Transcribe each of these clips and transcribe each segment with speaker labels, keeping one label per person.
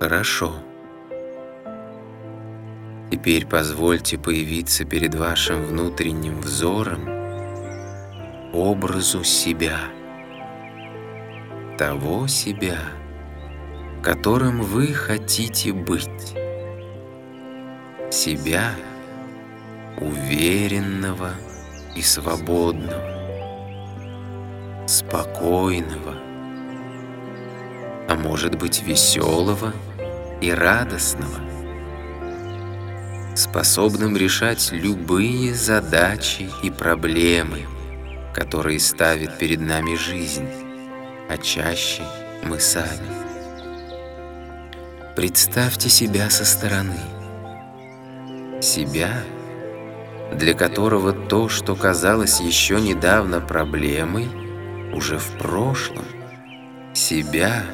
Speaker 1: Хорошо. Теперь позвольте появиться перед вашим внутренним взором образу себя, того себя, которым вы хотите быть, себя уверенного и свободного, спокойного, а может быть веселого и радостного, способным решать любые задачи и проблемы, которые ставит перед нами жизнь, а чаще мы сами. Представьте себя со стороны. Себя, для которого то, что казалось еще недавно проблемой, уже в прошлом. Себя,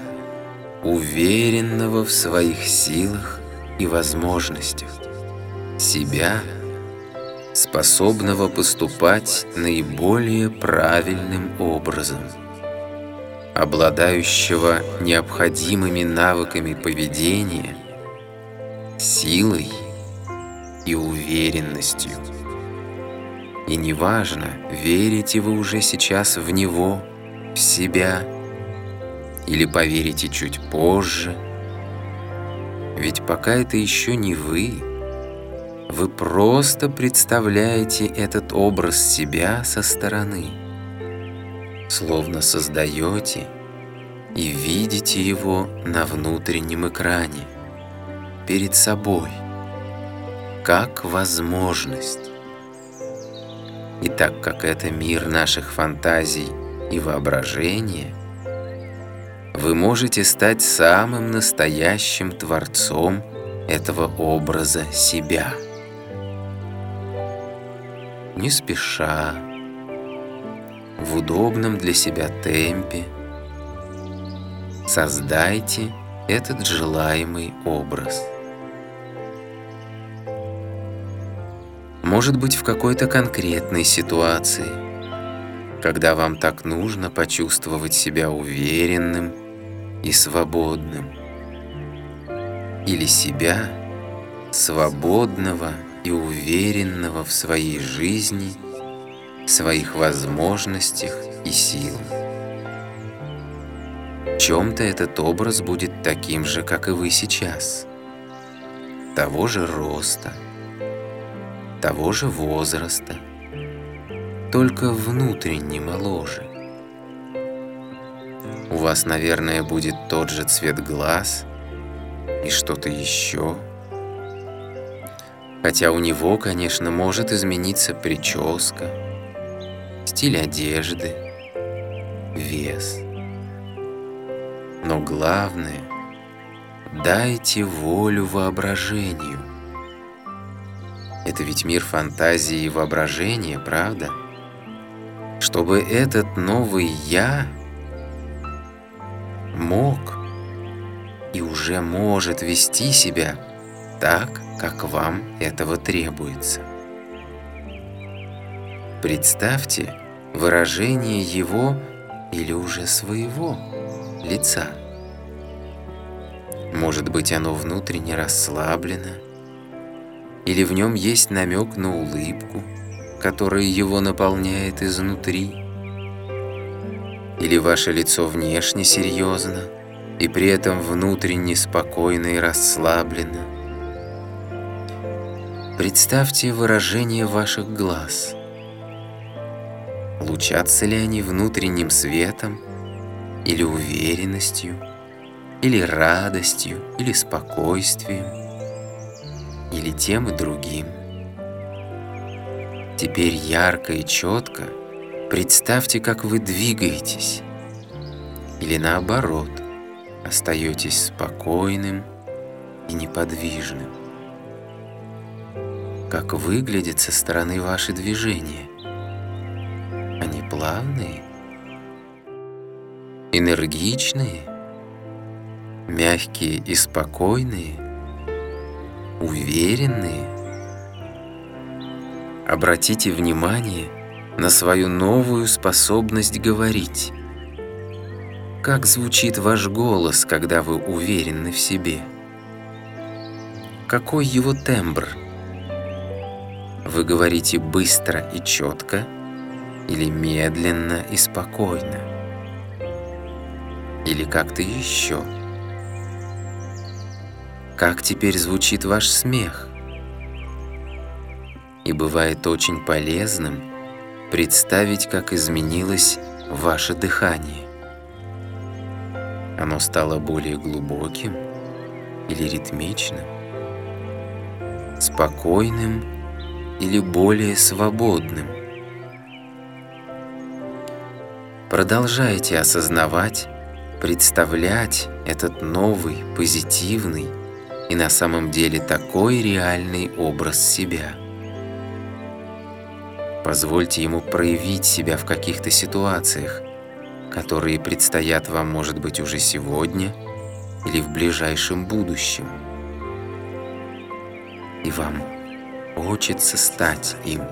Speaker 1: уверенного в своих силах и возможностях. Себя, способного поступать наиболее правильным образом. Обладающего необходимыми навыками поведения, силой и уверенностью. И неважно, верите вы уже сейчас в него, в себя, или поверите чуть позже. Ведь пока это еще не вы, вы просто представляете этот образ себя со стороны, словно создаете и видите его на внутреннем экране, перед собой, как возможность. И так как это мир наших фантазий и воображения, вы можете стать самым настоящим творцом этого образа себя. Не спеша, в удобном для себя темпе, создайте этот желаемый образ – Может быть, в какой-то конкретной ситуации, когда вам так нужно почувствовать себя уверенным и свободным. Или себя свободного и уверенного в своей жизни, своих возможностях и силах. В чем-то этот образ будет таким же, как и вы сейчас, того же роста – того же возраста, только внутренне моложе. У вас, наверное, будет тот же цвет глаз и что-то еще. Хотя у него, конечно, может измениться прическа, стиль одежды, вес. Но главное, дайте волю воображению – это ведь мир фантазии и воображения, правда? Чтобы этот новый «я» мог и уже может вести себя так, как вам этого требуется. Представьте выражение его или уже своего лица. Может быть, оно внутренне расслаблено, или в нем есть намек на улыбку, которая его наполняет изнутри? Или ваше лицо внешне серьезно, и при этом внутренне спокойно и расслаблено? Представьте выражение ваших глаз. Лучатся ли они внутренним светом, или уверенностью, или радостью, или спокойствием? или тем и другим. Теперь ярко и четко представьте, как вы двигаетесь, или наоборот, остаетесь спокойным и неподвижным. Как выглядят со стороны ваши движения? Они плавные, энергичные, мягкие и спокойные – уверенные. Обратите внимание на свою новую способность говорить. Как звучит ваш голос, когда вы уверены в себе? какой его тембр? Вы говорите быстро и четко или медленно и спокойно? Или как-то еще? Как теперь звучит ваш смех? И бывает очень полезным представить, как изменилось ваше дыхание. Оно стало более глубоким или ритмичным, спокойным или более свободным. Продолжайте осознавать, представлять этот новый, позитивный и на самом деле такой реальный образ себя. Позвольте ему проявить себя в каких-то ситуациях, которые предстоят вам, может быть, уже сегодня или в ближайшем будущем. И вам хочется стать им,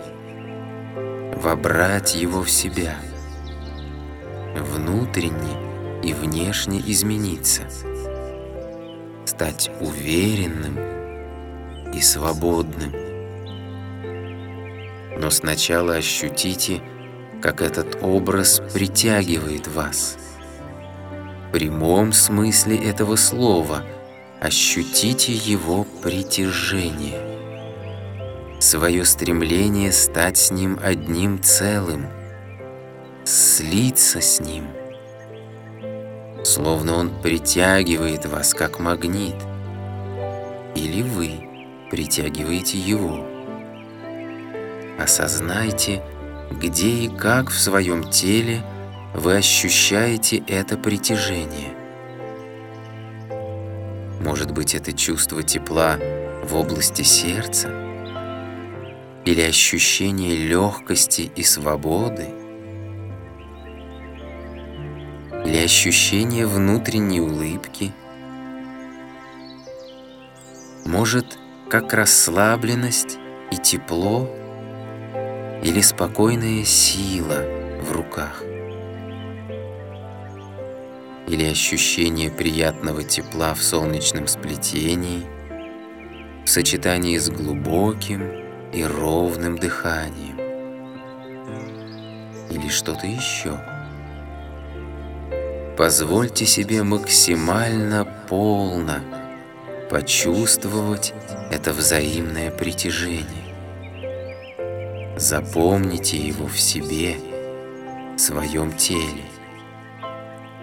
Speaker 1: вобрать его в себя, внутренне и внешне измениться, стать уверенным и свободным. Но сначала ощутите, как этот образ притягивает вас. В прямом смысле этого слова ощутите его притяжение, свое стремление стать с ним одним целым, слиться с ним, словно он притягивает вас как магнит, или вы притягиваете его. Осознайте, где и как в своем теле вы ощущаете это притяжение. Может быть, это чувство тепла в области сердца? Или ощущение легкости и свободы, или ощущение внутренней улыбки, может, как расслабленность и тепло – или спокойная сила в руках, или ощущение приятного тепла в солнечном сплетении в сочетании с глубоким и ровным дыханием, или что-то еще. Позвольте себе максимально полно почувствовать это взаимное притяжение. Запомните его в себе, в своем теле.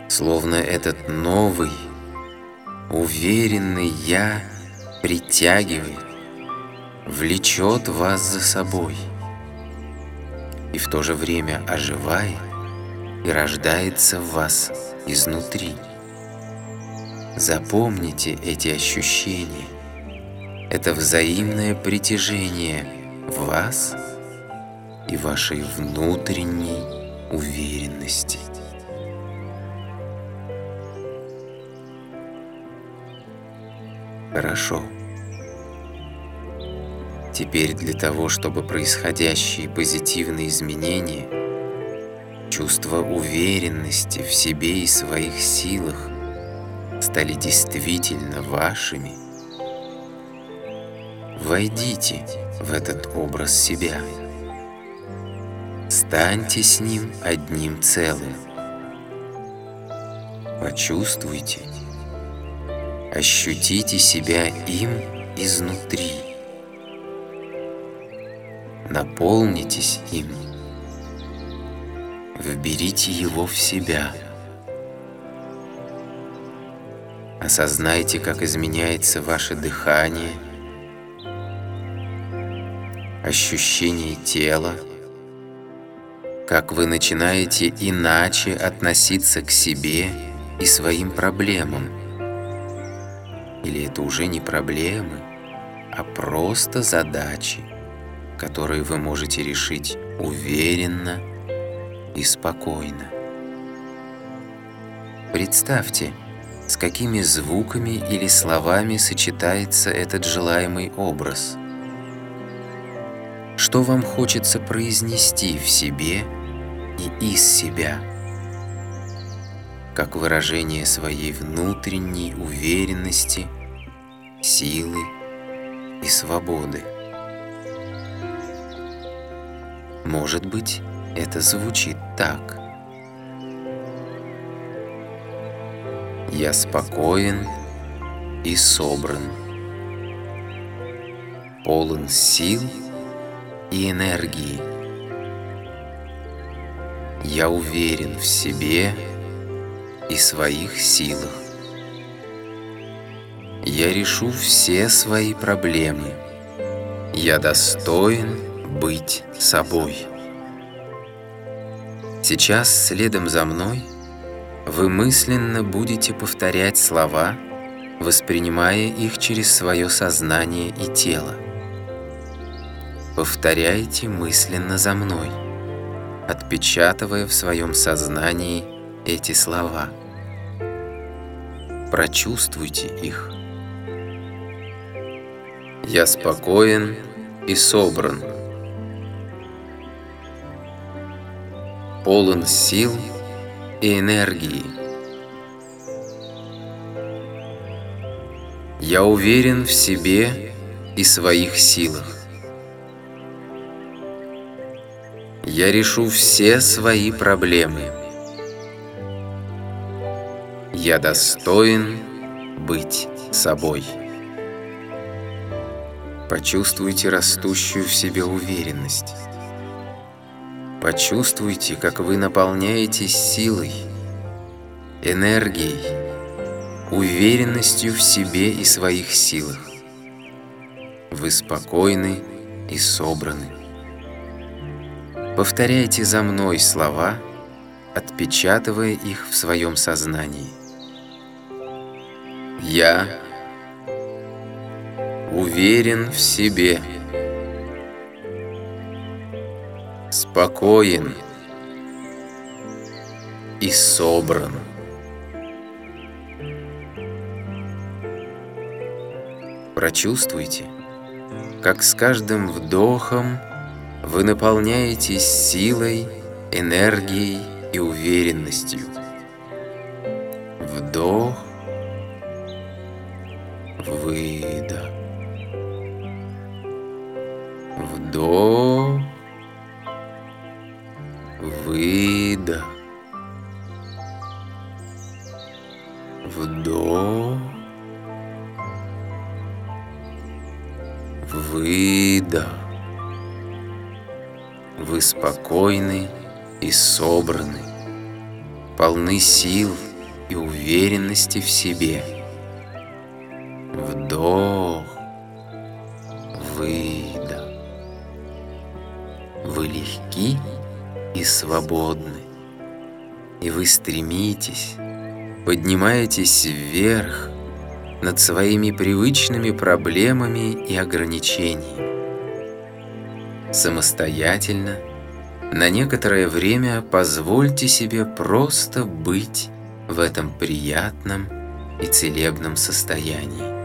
Speaker 1: Словно этот новый, уверенный «я» притягивает, влечет вас за собой и в то же время оживает и рождается в вас изнутри. Запомните эти ощущения, это взаимное притяжение в вас – и вашей внутренней уверенности. Хорошо. Теперь для того, чтобы происходящие позитивные изменения, чувство уверенности в себе и своих силах стали действительно вашими, войдите в этот образ себя. Станьте с ним одним целым. Почувствуйте, ощутите себя им изнутри. Наполнитесь им. Вберите его в себя. Осознайте, как изменяется ваше дыхание, ощущение тела, как вы начинаете иначе относиться к себе и своим проблемам. Или это уже не проблемы, а просто задачи, которые вы можете решить уверенно и спокойно. Представьте, с какими звуками или словами сочетается этот желаемый образ. Что вам хочется произнести в себе – и из себя, как выражение своей внутренней уверенности, силы и свободы. Может быть, это звучит так. Я спокоен и собран, полон сил и энергии. Я уверен в себе и своих силах. Я решу все свои проблемы. Я достоин быть собой. Сейчас следом за мной вы мысленно будете повторять слова, воспринимая их через свое сознание и тело. Повторяйте мысленно за мной, отпечатывая в своем сознании эти слова. Прочувствуйте их. Я спокоен и собран. Полон сил и энергии. Я уверен в себе и своих силах. Я решу все свои проблемы. Я достоин быть собой. Почувствуйте растущую в себе уверенность. Почувствуйте, как вы наполняетесь силой, энергией, уверенностью в себе и своих силах. Вы спокойны и собраны. Повторяйте за мной слова, отпечатывая их в своем сознании. Я уверен в себе, спокоен и собран. Прочувствуйте, как с каждым вдохом вы наполняетесь силой, энергией и уверенностью. Вдох, выдох. Вдох, выдох. Вдох, выдох. Спокойны и собраны, полны сил и уверенности в себе. Вдох, выдох. Вы легки и свободны, и вы стремитесь, поднимаетесь вверх над своими привычными проблемами и ограничениями. Самостоятельно, на некоторое время позвольте себе просто быть в этом приятном и целебном состоянии.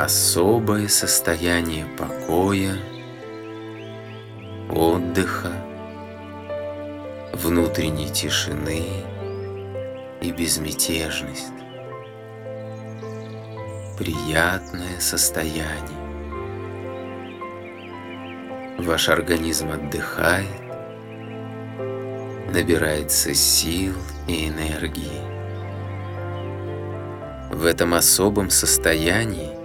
Speaker 1: Особое состояние покоя, отдыха, внутренней тишины и безмятежность. Приятное состояние. Ваш организм отдыхает, набирается сил и энергии. В этом особом состоянии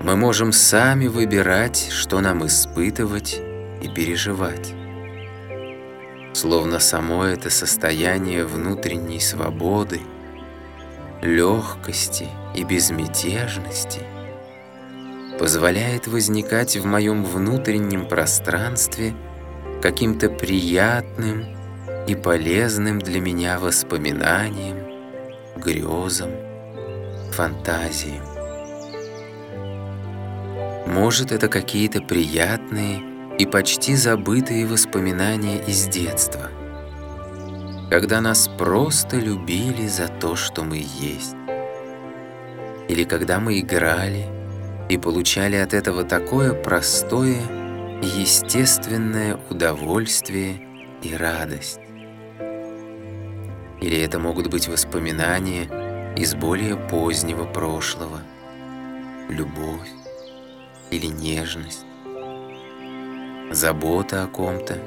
Speaker 1: мы можем сами выбирать, что нам испытывать и переживать. словно само это состояние внутренней свободы, легкости и безмятежности позволяет возникать в моем внутреннем пространстве каким-то приятным и полезным для меня воспоминанием, грезам, фантазиям. Может, это какие-то приятные и почти забытые воспоминания из детства, когда нас просто любили за то, что мы есть. Или когда мы играли и получали от этого такое простое и естественное удовольствие и радость. Или это могут быть воспоминания из более позднего прошлого, любовь или нежность, забота о ком-то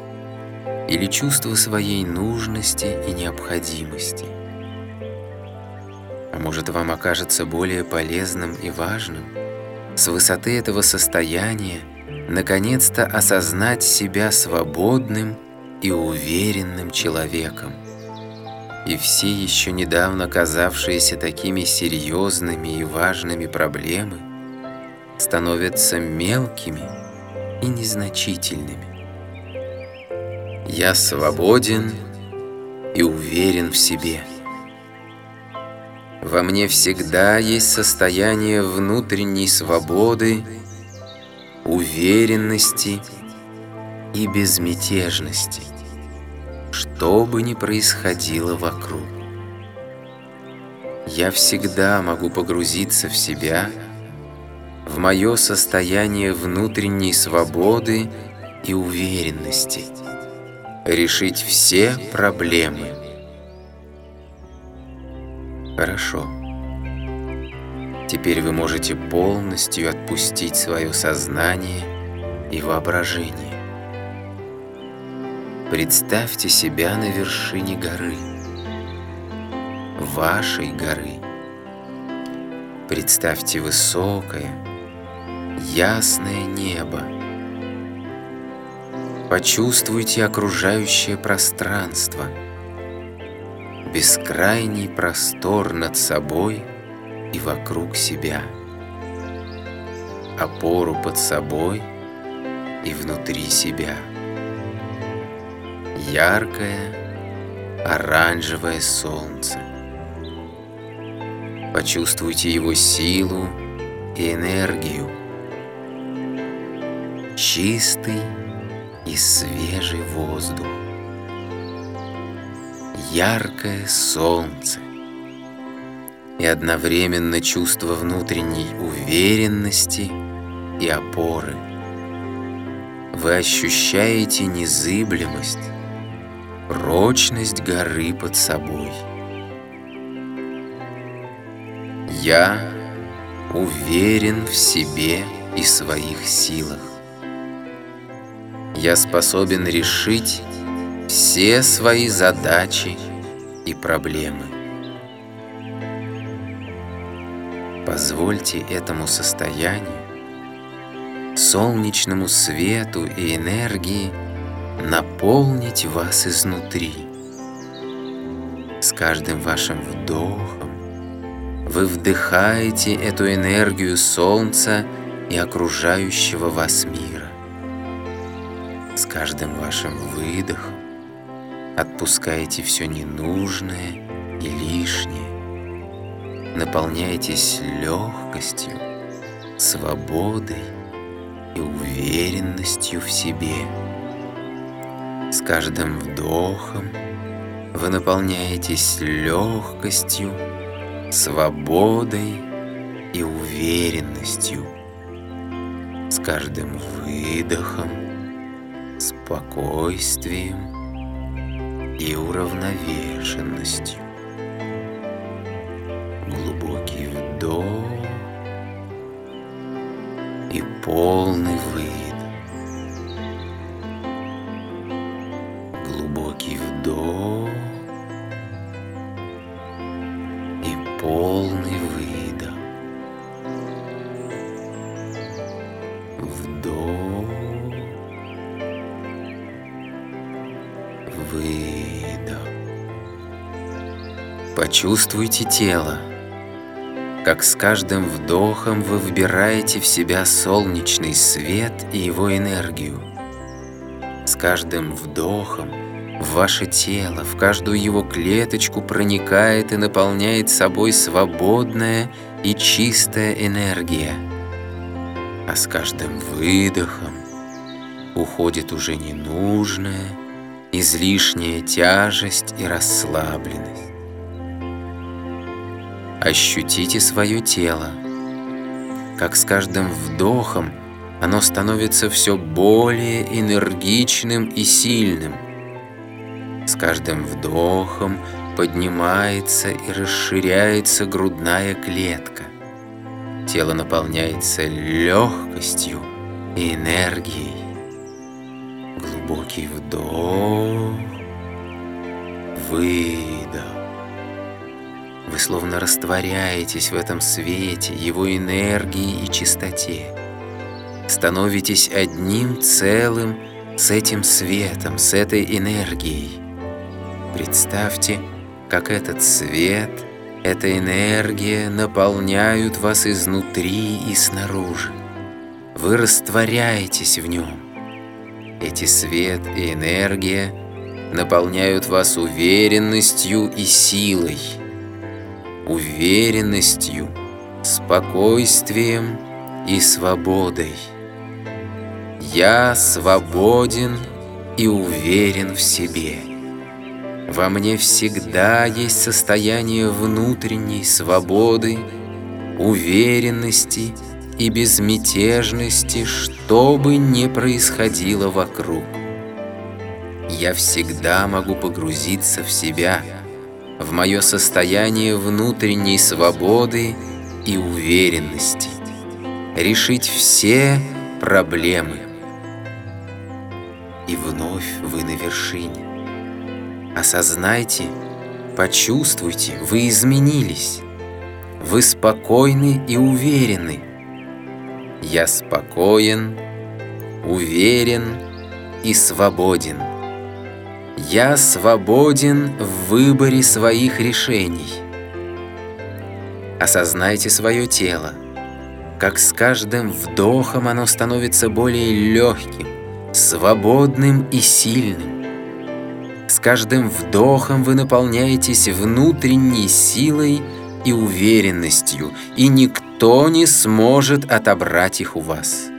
Speaker 1: или чувство своей нужности и необходимости. А может, вам окажется более полезным и важным с высоты этого состояния наконец-то осознать себя свободным и уверенным человеком. И все еще недавно казавшиеся такими серьезными и важными проблемы становятся мелкими и незначительными. Я свободен и уверен в себе. Во мне всегда есть состояние внутренней свободы, уверенности и безмятежности, что бы ни происходило вокруг. Я всегда могу погрузиться в себя – в мое состояние внутренней свободы и уверенности, решить все проблемы. Хорошо. Теперь вы можете полностью отпустить свое сознание и воображение. Представьте себя на вершине горы, вашей горы. Представьте высокое, ясное небо. Почувствуйте окружающее пространство, бескрайний простор над собой и вокруг себя, опору под собой и внутри себя. Яркое оранжевое солнце. Почувствуйте его силу и энергию чистый и свежий воздух, яркое солнце и одновременно чувство внутренней уверенности и опоры. Вы ощущаете незыблемость, прочность горы под собой. Я уверен в себе и своих силах я способен решить все свои задачи и проблемы. Позвольте этому состоянию, солнечному свету и энергии наполнить вас изнутри. С каждым вашим вдохом вы вдыхаете эту энергию солнца и окружающего вас мира. Каждым вашим выдохом отпускаете все ненужное и лишнее. Наполняйтесь легкостью, свободой и уверенностью в себе. С каждым вдохом вы наполняетесь легкостью, свободой и уверенностью. С каждым выдохом спокойствием и уравновешенностью. Глубокий вдох и полный выдох. Почувствуйте тело, как с каждым вдохом вы вбираете в себя солнечный свет и его энергию. С каждым вдохом в ваше тело, в каждую его клеточку проникает и наполняет собой свободная и чистая энергия. А с каждым выдохом уходит уже ненужная, излишняя тяжесть и расслабленность. Ощутите свое тело, как с каждым вдохом оно становится все более энергичным и сильным. С каждым вдохом поднимается и расширяется грудная клетка. Тело наполняется легкостью и энергией. Глубокий вдох, выдох. Вы словно растворяетесь в этом свете, его энергии и чистоте. Становитесь одним целым с этим светом, с этой энергией. Представьте, как этот свет, эта энергия наполняют вас изнутри и снаружи. Вы растворяетесь в нем. Эти свет и энергия наполняют вас уверенностью и силой уверенностью, спокойствием и свободой. Я свободен и уверен в себе. Во мне всегда есть состояние внутренней свободы, уверенности и безмятежности, что бы ни происходило вокруг. Я всегда могу погрузиться в себя – в мое состояние внутренней свободы и уверенности, решить все проблемы. И вновь вы на вершине. Осознайте, почувствуйте, вы изменились. Вы спокойны и уверены. Я спокоен, уверен и свободен. Я свободен в выборе своих решений. Осознайте свое тело, как с каждым вдохом оно становится более легким, свободным и сильным. С каждым вдохом вы наполняетесь внутренней силой и уверенностью, и никто не сможет отобрать их у вас.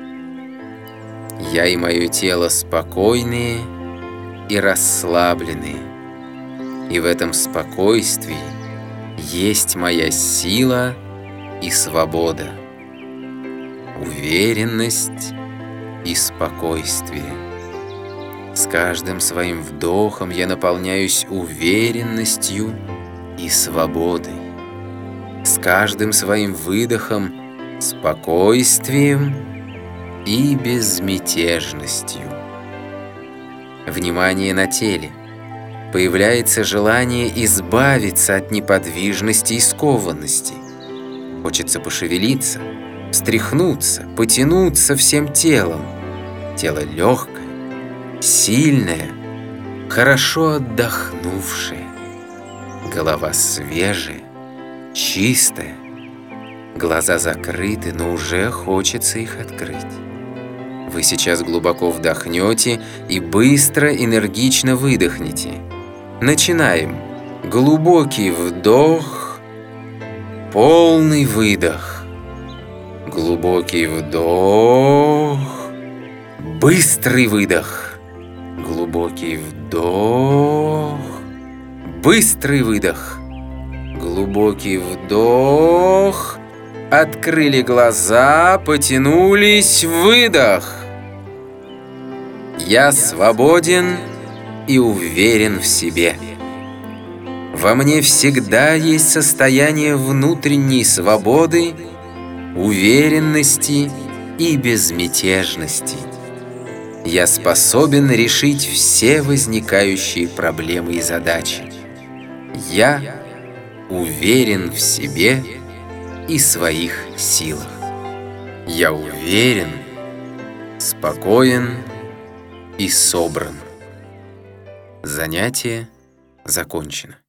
Speaker 1: Я и мое тело спокойные, и расслабленные. И в этом спокойствии есть моя сила и свобода, уверенность и спокойствие. С каждым своим вдохом я наполняюсь уверенностью и свободой. С каждым своим выдохом – спокойствием и безмятежностью внимание на теле. Появляется желание избавиться от неподвижности и скованности. Хочется пошевелиться, встряхнуться, потянуться всем телом. Тело легкое, сильное, хорошо отдохнувшее. Голова свежая, чистая. Глаза закрыты, но уже хочется их открыть. Вы сейчас глубоко вдохнете и быстро, энергично выдохнете. Начинаем. Глубокий вдох, полный выдох. Глубокий вдох, быстрый выдох. Глубокий вдох, быстрый выдох. Глубокий вдох, открыли глаза, потянулись, выдох. Я свободен и уверен в себе. Во мне всегда есть состояние внутренней свободы, уверенности и безмятежности. Я способен решить все возникающие проблемы и задачи. Я уверен в себе и своих силах. Я уверен, спокоен и собран. Занятие закончено.